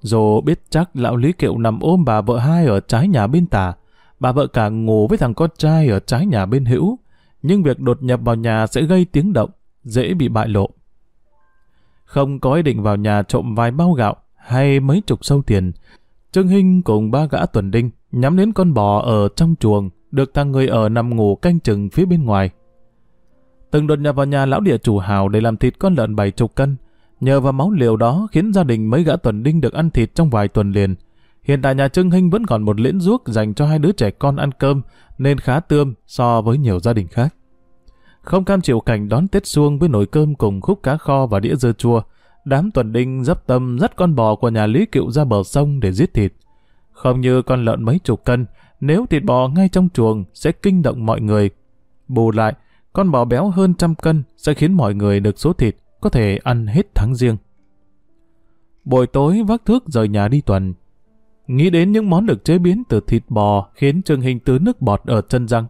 Dù biết chắc lão Lý Kiệu nằm ôm bà vợ hai ở trái nhà bên tả, bà vợ cả ngủ với thằng con trai ở trái nhà bên hữu, nhưng việc đột nhập vào nhà sẽ gây tiếng động, dễ bị bại lộ. Không có ý định vào nhà trộm vài bao gạo hay mấy chục sâu tiền, Trương Hinh cùng ba gã tuần đinh nhắm đến con bò ở trong chuồng, được thằng người ở nằm ngủ canh chừng phía bên ngoài. Từng đột nhập vào nhà lão địa chủ hào để làm thịt con lợn bảy chục cân, nhờ vào máu liều đó khiến gia đình mấy gã tuần đinh được ăn thịt trong vài tuần liền. Hiện tại nhà Trương Hinh vẫn còn một liễn ruốc dành cho hai đứa trẻ con ăn cơm, nên khá tươm so với nhiều gia đình khác. Không cam chịu cảnh đón Tết xuông với nồi cơm cùng khúc cá kho và đĩa dưa chua, đám tuần đinh dấp tâm dắt con bò của nhà Lý Cựu ra bờ sông để giết thịt. Không như con lợn mấy chục cân, nếu thịt bò ngay trong chuồng sẽ kinh động mọi người. Bù lại, con bò béo hơn trăm cân sẽ khiến mọi người được số thịt có thể ăn hết tháng riêng. Buổi tối vác thước rời nhà đi tuần. Nghĩ đến những món được chế biến từ thịt bò khiến Trương Hình tứ nước bọt ở chân răng.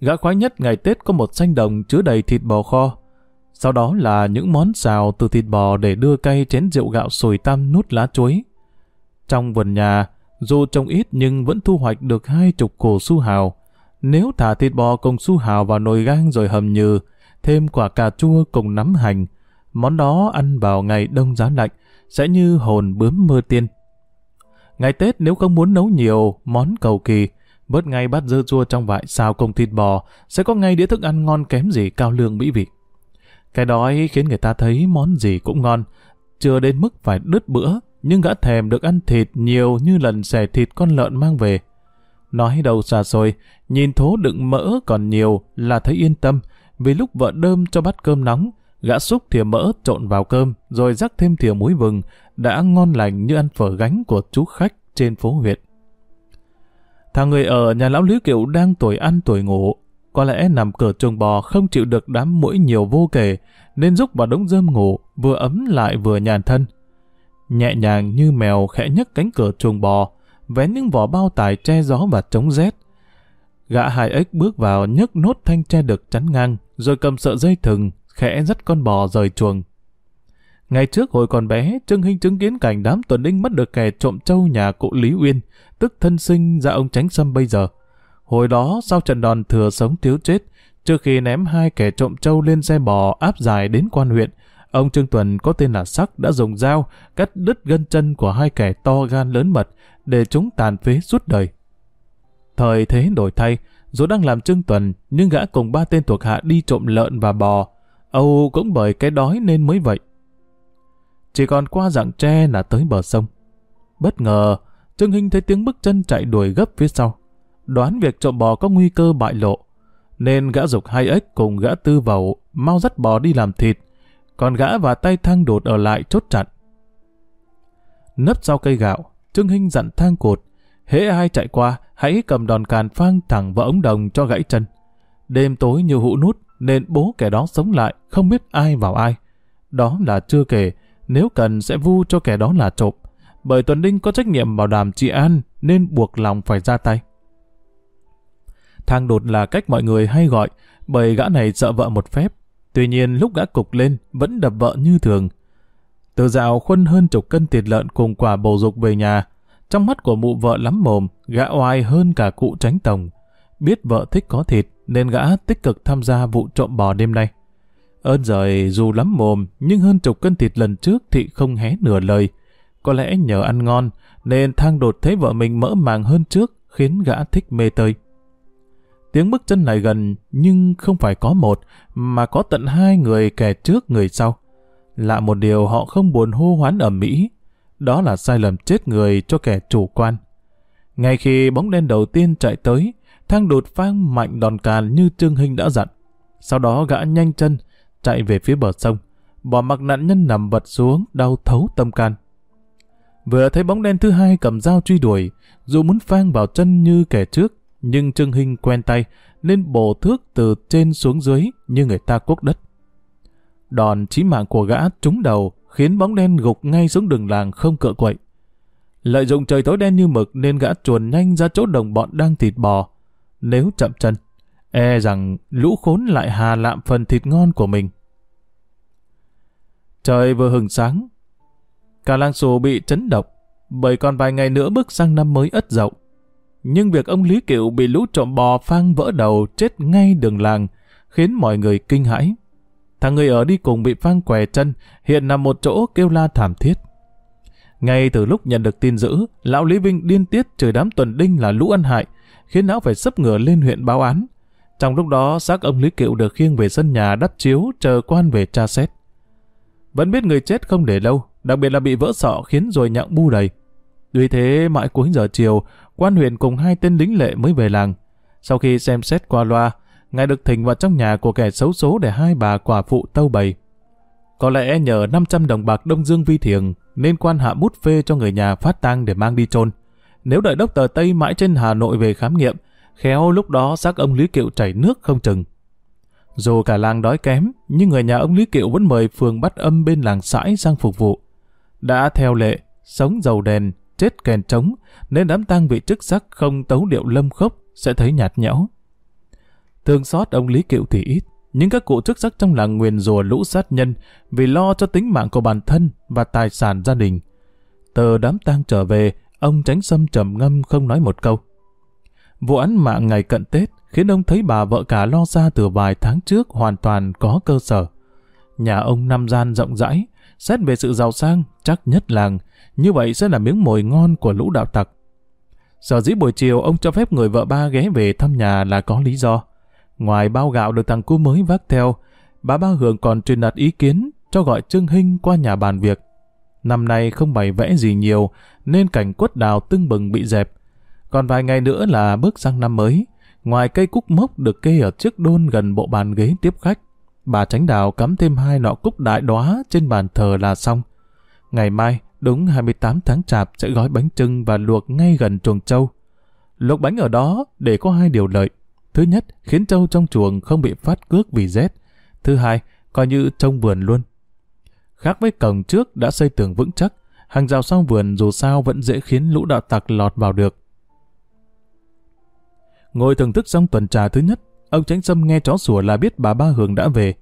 Gã khoái nhất ngày Tết có một xanh đồng chứa đầy thịt bò kho. Sau đó là những món xào từ thịt bò để đưa cay chén rượu gạo sồi tam nút lá chuối. Trong vườn nhà, dù trồng ít nhưng vẫn thu hoạch được hai chục cổ su hào. Nếu thả thịt bò cùng su hào vào nồi gang rồi hầm nhừ, thêm quả cà chua cùng nắm hành, món đó ăn vào ngày đông giá lạnh sẽ như hồn bướm mơ tiên. Ngày Tết nếu không muốn nấu nhiều món cầu kỳ, bớt ngay bát dưa chua trong vại xào cùng thịt bò, sẽ có ngay đĩa thức ăn ngon kém gì cao lương mỹ vị. Cái đói khiến người ta thấy món gì cũng ngon, chưa đến mức phải đứt bữa, nhưng gã thèm được ăn thịt nhiều như lần xẻ thịt con lợn mang về. Nói đầu xa xôi, nhìn thố đựng mỡ còn nhiều là thấy yên tâm, vì lúc vợ đơm cho bát cơm nóng, gã xúc thìa mỡ trộn vào cơm, rồi rắc thêm thìa muối vừng, đã ngon lành như ăn phở gánh của chú khách trên phố huyện. Thằng người ở nhà lão Lý Kiệu đang tuổi ăn tuổi ngủ, có lẽ nằm cửa chuồng bò không chịu được đám mũi nhiều vô kể, nên rúc vào đống rơm ngủ, vừa ấm lại vừa nhàn thân. Nhẹ nhàng như mèo khẽ nhấc cánh cửa chuồng bò, vén những vỏ bao tải che gió và chống rét. Gã hai ếch bước vào nhấc nốt thanh tre được chắn ngang, rồi cầm sợi dây thừng, khẽ dắt con bò rời chuồng. Ngày trước hồi còn bé, Trương Hinh chứng kiến cảnh đám tuần đinh bắt được kẻ trộm trâu nhà cụ Lý Uyên, tức thân sinh ra ông tránh xâm bây giờ. Hồi đó, sau trận đòn thừa sống thiếu chết, trước khi ném hai kẻ trộm trâu lên xe bò áp dài đến quan huyện, ông Trương Tuần có tên là Sắc đã dùng dao cắt đứt gân chân của hai kẻ to gan lớn mật để chúng tàn phế suốt đời. Thời thế đổi thay, dù đang làm trưng Tuần, nhưng gã cùng ba tên thuộc hạ đi trộm lợn và bò. Âu cũng bởi cái đói nên mới vậy. Chỉ còn qua dạng tre là tới bờ sông. Bất ngờ, Trương Hinh thấy tiếng bước chân chạy đuổi gấp phía sau. Đoán việc trộm bò có nguy cơ bại lộ, nên gã dục hai ếch cùng gã tư vẩu mau dắt bò đi làm thịt, còn gã và tay thang đột ở lại chốt chặn. Nấp sau cây gạo, Trương Hinh dặn thang cột, hễ ai chạy qua, hãy cầm đòn càn phang thẳng vào ống đồng cho gãy chân. Đêm tối như hũ nút, nên bố kẻ đó sống lại, không biết ai vào ai. Đó là chưa kể, nếu cần sẽ vu cho kẻ đó là trộm. Bởi Tuần Đinh có trách nhiệm bảo đảm trị an, nên buộc lòng phải ra tay. Thang đột là cách mọi người hay gọi, bởi gã này sợ vợ một phép. Tuy nhiên lúc gã cục lên, vẫn đập vợ như thường. Từ dạo khuân hơn chục cân thịt lợn cùng quả bầu dục về nhà. Trong mắt của mụ vợ lắm mồm, gã oai hơn cả cụ tránh tổng. Biết vợ thích có thịt, nên gã tích cực tham gia vụ trộm bò đêm nay. Ơn giời dù lắm mồm, nhưng hơn chục cân thịt lần trước thị không hé nửa lời. Có lẽ nhờ ăn ngon, nên thang đột thấy vợ mình mỡ màng hơn trước, khiến gã thích mê tơi. Tiếng bước chân lại gần, nhưng không phải có một, mà có tận hai người kẻ trước người sau. Lạ một điều họ không buồn hô hoán ở Mỹ, đó là sai lầm chết người cho kẻ chủ quan. Ngay khi bóng đen đầu tiên chạy tới, thang đột phang mạnh đòn càn như Trương Hinh đã dặn. Sau đó gã nhanh chân, chạy về phía bờ sông, bỏ mặc nạn nhân nằm vật xuống, đau thấu tâm can. Vừa thấy bóng đen thứ hai cầm dao truy đuổi, dù muốn phang vào chân như kẻ trước, nhưng Trương Hinh quen tay, nên bổ thước từ trên xuống dưới như người ta cuốc đất. Đòn chí mạng của gã trúng đầu khiến bóng đen gục ngay xuống đường làng không cựa quậy. Lợi dụng trời tối đen như mực nên gã chuồn nhanh ra chỗ đồng bọn đang thịt bò. Nếu chậm chân, e rằng lũ khốn lại hà lạm phần thịt ngon của mình. Trời vừa hừng sáng, cả làng xù bị chấn động, bởi còn vài ngày nữa bước sang năm mới ất dậu. Nhưng việc ông Lý Kiệu bị lũ trộm bò phang vỡ đầu chết ngay đường làng, khiến mọi người kinh hãi. Thằng người ở đi cùng bị phang què chân, hiện nằm một chỗ kêu la thảm thiết. Ngay từ lúc nhận được tin dữ, lão Lý Vinh điên tiết chửi đám tuần đinh là lũ ăn hại, khiến lão phải sấp ngửa lên huyện báo án. Trong lúc đó, xác ông Lý Kiệu được khiêng về sân nhà đắp chiếu chờ quan về tra xét. Vẫn biết người chết không để lâu, đặc biệt là bị vỡ sọ khiến rồi nhặng bu đầy. Tuy thế, mãi cuối giờ chiều, quan huyện cùng hai tên lính lệ mới về làng. Sau khi xem xét qua loa, ngài được thỉnh vào trong nhà của kẻ xấu số để hai bà quả phụ tâu bày. Có lẽ nhờ 500 đồng bạc Đông Dương Vi thiền nên quan hạ bút phê cho người nhà phát tang để mang đi chôn. Nếu đợi đốc tờ Tây mãi trên Hà Nội về khám nghiệm, khéo lúc đó xác ông Lý Kiệu chảy nước không chừng. Dù cả làng đói kém, nhưng người nhà ông Lý Kiệu vẫn mời phường bắt âm bên làng sãi sang phục vụ. Đã theo lệ, sống dầu đèn, chết kèn trống, nên đám tang vị chức sắc không tấu điệu lâm khốc sẽ thấy nhạt nhẽo. Thương xót ông Lý Kiệu thì ít, nhưng các cụ chức sắc trong làng nguyền rùa lũ sát nhân vì lo cho tính mạng của bản thân và tài sản gia đình. Từ đám tang trở về, ông tránh sâm trầm ngâm không nói một câu. Vụ án mạng ngày cận Tết khiến ông thấy bà vợ cả lo xa từ vài tháng trước hoàn toàn có cơ sở. Nhà ông nam gian rộng rãi, xét về sự giàu sang, chắc nhất làng, như vậy sẽ là miếng mồi ngon của lũ đạo tặc. Sở dĩ buổi chiều ông cho phép người vợ ba ghé về thăm nhà là có lý do. Ngoài bao gạo được thằng cu mới vác theo, bà Ba Hường còn truyền đạt ý kiến cho gọi Trương Hinh qua nhà bàn việc. Năm nay không bày vẽ gì nhiều, nên cảnh quất đào tưng bừng bị dẹp. Còn vài ngày nữa là bước sang năm mới. Ngoài cây cúc mốc được kê ở trước đôn gần bộ bàn ghế tiếp khách, bà tránh đào cắm thêm hai nọ cúc đại đóa trên bàn thờ là xong. Ngày mai, đúng 28 tháng chạp sẽ gói bánh trưng và luộc ngay gần chuồng trâu. Luộc bánh ở đó để có hai điều lợi. Thứ nhất, khiến trâu trong chuồng không bị phát cước vì rét. Thứ hai, coi như trông vườn luôn. Khác với cổng trước đã xây tường vững chắc, hàng rào sau vườn dù sao vẫn dễ khiến lũ đạo tặc lọt vào được. Ngồi thưởng thức xong tuần trà thứ nhất, ông Tránh Sâm nghe chó sủa là biết bà Ba Hường đã về.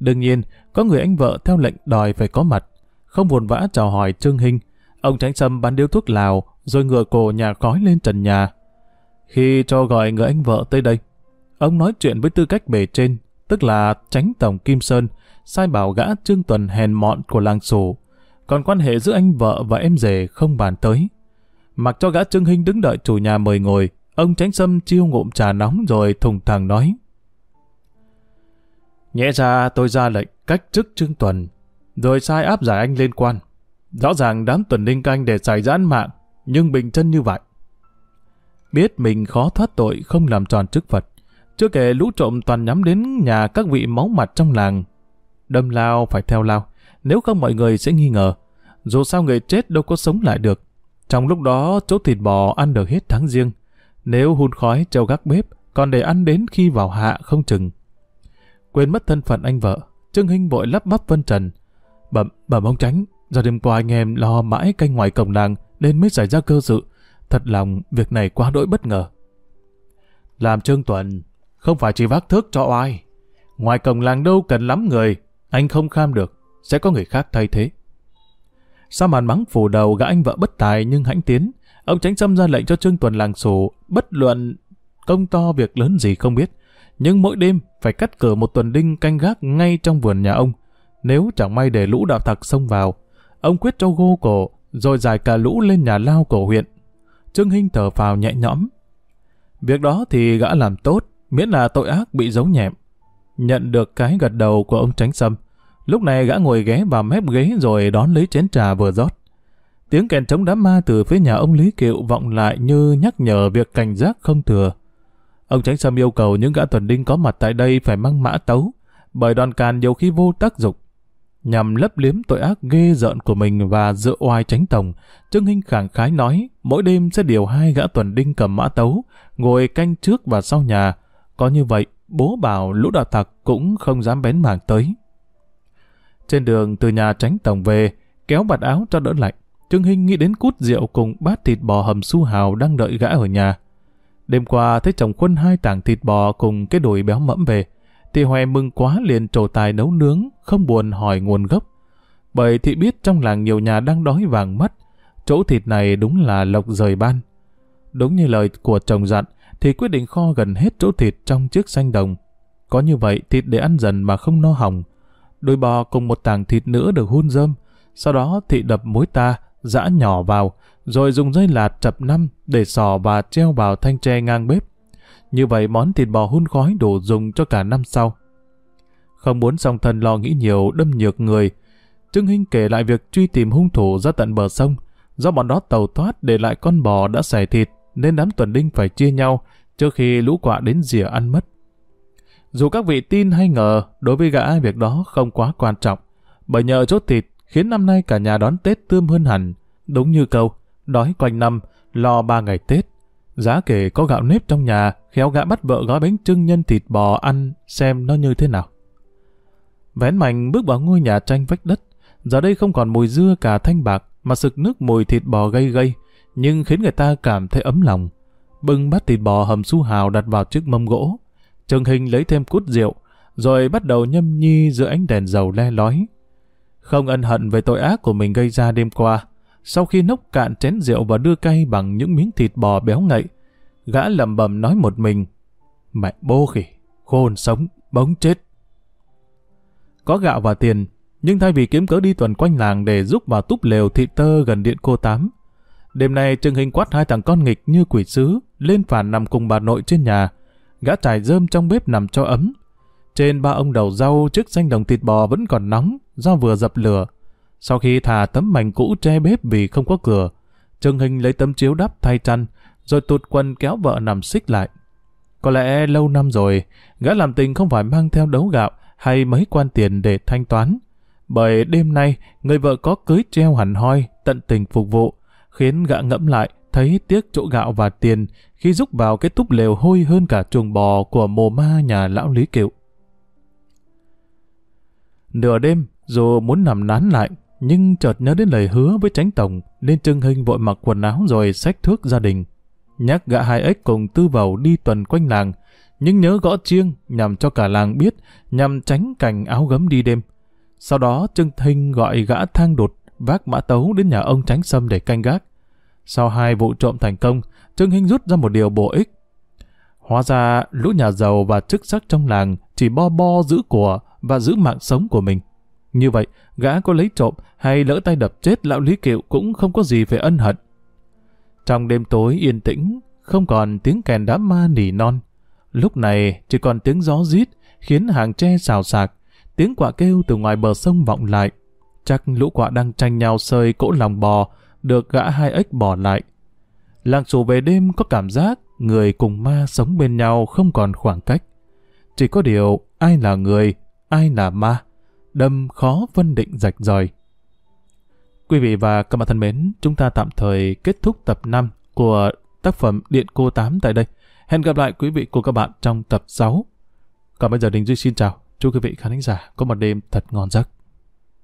Đương nhiên, có người anh vợ theo lệnh đòi phải có mặt. Không buồn vã chào hỏi Trương Hinh. Ông Tránh Sâm bán điếu thuốc lào, rồi ngựa cổ nhà khói lên trần nhà. Khi cho gọi người anh vợ tới đây, ông nói chuyện với tư cách bề trên, tức là tránh tổng Kim Sơn, sai bảo gã Trương Tuần hèn mọn của làng sổ. Còn quan hệ giữa anh vợ và em rể không bàn tới. Mặc cho gã Trương Hinh đứng đợi chủ nhà mời ngồi, Ông tránh sâm chiêu ngụm trà nóng rồi thùng thẳng nói. Nhẹ ra tôi ra lệnh cách chức Trương Tuần, rồi sai áp giải anh lên quan. Rõ ràng đám tuần ninh canh để xảy ra án mạng, nhưng bình chân như vậy. Biết mình khó thoát tội không làm tròn chức Phật. Chưa kể lũ trộm toàn nhắm đến nhà các vị máu mặt trong làng. Đâm lao phải theo lao, nếu không mọi người sẽ nghi ngờ. Dù sao người chết đâu có sống lại được. Trong lúc đó chỗ thịt bò ăn được hết tháng riêng. Nếu hun khói treo gác bếp, còn để ăn đến khi vào hạ không chừng. Quên mất thân phận anh vợ, Trương Hinh vội lắp bắp Vân Trần. Bẩm, bẩm ông tránh, do đêm qua anh em lo mãi canh ngoài cổng làng nên mới xảy ra cơ sự. Thật lòng, việc này quá đỗi bất ngờ. Làm Trương Tuần, không phải chỉ vác thước cho oai. Ngoài cổng làng đâu cần lắm người, anh không kham được, sẽ có người khác thay thế. Sau màn mắng phủ đầu gã anh vợ bất tài nhưng hãnh tiến, Ông tránh xâm ra lệnh cho Trương Tuần làng sổ, bất luận công to việc lớn gì không biết. Nhưng mỗi đêm phải cắt cử một tuần đinh canh gác ngay trong vườn nhà ông. Nếu chẳng may để lũ đạo tặc xông vào, ông quyết cho gô cổ, rồi giải cả lũ lên nhà lao cổ huyện. Trương Hinh thở phào nhẹ nhõm. Việc đó thì gã làm tốt, miễn là tội ác bị giấu nhẹm. Nhận được cái gật đầu của ông tránh sâm. Lúc này gã ngồi ghé vào mép ghế rồi đón lấy chén trà vừa rót. Tiếng kèn trống đám ma từ phía nhà ông Lý Kiệu vọng lại như nhắc nhở việc cảnh giác không thừa. Ông Tránh Sâm yêu cầu những gã tuần đinh có mặt tại đây phải mang mã tấu, bởi đoàn càn nhiều khi vô tác dụng. Nhằm lấp liếm tội ác ghê rợn của mình và dựa oai tránh tổng, Trương Hinh khẳng khái nói mỗi đêm sẽ điều hai gã tuần đinh cầm mã tấu, ngồi canh trước và sau nhà. Có như vậy, bố bảo lũ đạo tặc cũng không dám bén mảng tới. Trên đường từ nhà tránh tổng về, kéo bạt áo cho đỡ lạnh, Trương Hinh nghĩ đến cút rượu cùng bát thịt bò hầm su hào đang đợi gã ở nhà. Đêm qua thấy chồng quân hai tảng thịt bò cùng cái đùi béo mẫm về, thì Hoè mừng quá liền trổ tài nấu nướng, không buồn hỏi nguồn gốc. Bởi thị biết trong làng nhiều nhà đang đói vàng mắt, chỗ thịt này đúng là lộc rời ban. Đúng như lời của chồng dặn, thì quyết định kho gần hết chỗ thịt trong chiếc xanh đồng. Có như vậy thịt để ăn dần mà không no hỏng. Đôi bò cùng một tảng thịt nữa được hun rơm, sau đó thị đập muối ta, giã nhỏ vào, rồi dùng dây lạt chập năm để sò và treo vào thanh tre ngang bếp. Như vậy món thịt bò hun khói đủ dùng cho cả năm sau. Không muốn song thân lo nghĩ nhiều đâm nhược người, Trương Hinh kể lại việc truy tìm hung thủ ra tận bờ sông. Do bọn đó tàu thoát để lại con bò đã xẻ thịt, nên đám tuần đinh phải chia nhau trước khi lũ quạ đến rìa ăn mất. Dù các vị tin hay ngờ, đối với gã việc đó không quá quan trọng, bởi nhờ chốt thịt khiến năm nay cả nhà đón Tết tươm hơn hẳn. Đúng như câu, đói quanh năm, lo ba ngày Tết. Giá kể có gạo nếp trong nhà, khéo gã bắt vợ gói bánh trưng nhân thịt bò ăn xem nó như thế nào. Vén mạnh bước vào ngôi nhà tranh vách đất, giờ đây không còn mùi dưa cả thanh bạc mà sực nước mùi thịt bò gây gây, nhưng khiến người ta cảm thấy ấm lòng. Bưng bát thịt bò hầm su hào đặt vào chiếc mâm gỗ. trường Hình lấy thêm cút rượu, rồi bắt đầu nhâm nhi giữa ánh đèn dầu le lói. Không ân hận về tội ác của mình gây ra đêm qua, sau khi nốc cạn chén rượu và đưa cay bằng những miếng thịt bò béo ngậy, gã lầm bầm nói một mình, mẹ bố khỉ, khôn sống, bóng chết. Có gạo và tiền, nhưng thay vì kiếm cớ đi tuần quanh làng để giúp vào túp lều thị tơ gần điện cô Tám, đêm nay Trương Hình quát hai thằng con nghịch như quỷ sứ lên phản nằm cùng bà nội trên nhà, gã trải rơm trong bếp nằm cho ấm. Trên ba ông đầu rau chiếc xanh đồng thịt bò vẫn còn nóng do vừa dập lửa, sau khi thả tấm mảnh cũ che bếp vì không có cửa, Trương Hình lấy tấm chiếu đắp thay chăn, rồi tụt quần kéo vợ nằm xích lại. Có lẽ lâu năm rồi, gã làm tình không phải mang theo đấu gạo hay mấy quan tiền để thanh toán. Bởi đêm nay, người vợ có cưới treo hẳn hoi, tận tình phục vụ, khiến gã ngẫm lại, thấy tiếc chỗ gạo và tiền khi rúc vào cái túp lều hôi hơn cả chuồng bò của mồ ma nhà lão Lý Kiệu. Nửa đêm, dù muốn nằm nán lại, nhưng chợt nhớ đến lời hứa với tránh tổng nên trưng Hinh vội mặc quần áo rồi xách thước gia đình. Nhắc gã hai ếch cùng tư vào đi tuần quanh làng, nhưng nhớ gõ chiêng nhằm cho cả làng biết, nhằm tránh cảnh áo gấm đi đêm. Sau đó trưng Hinh gọi gã thang đột, vác mã tấu đến nhà ông tránh sâm để canh gác. Sau hai vụ trộm thành công, Trương Hinh rút ra một điều bổ ích. Hóa ra lũ nhà giàu và chức sắc trong làng chỉ bo bo giữ của và giữ mạng sống của mình. Như vậy, gã có lấy trộm hay lỡ tay đập chết lão Lý Kiệu cũng không có gì phải ân hận. Trong đêm tối yên tĩnh, không còn tiếng kèn đám ma nỉ non. Lúc này chỉ còn tiếng gió rít khiến hàng tre xào xạc, tiếng quạ kêu từ ngoài bờ sông vọng lại. Chắc lũ quạ đang tranh nhau sơi cỗ lòng bò, được gã hai ếch bỏ lại. Làng xù về đêm có cảm giác người cùng ma sống bên nhau không còn khoảng cách. Chỉ có điều ai là người, ai là ma đâm khó phân định rạch ròi. Quý vị và các bạn thân mến, chúng ta tạm thời kết thúc tập 5 của tác phẩm Điện Cô 8 tại đây. Hẹn gặp lại quý vị của các bạn trong tập 6. Còn bây giờ Đình Duy xin chào. Chúc quý vị khán giả có một đêm thật ngon giấc.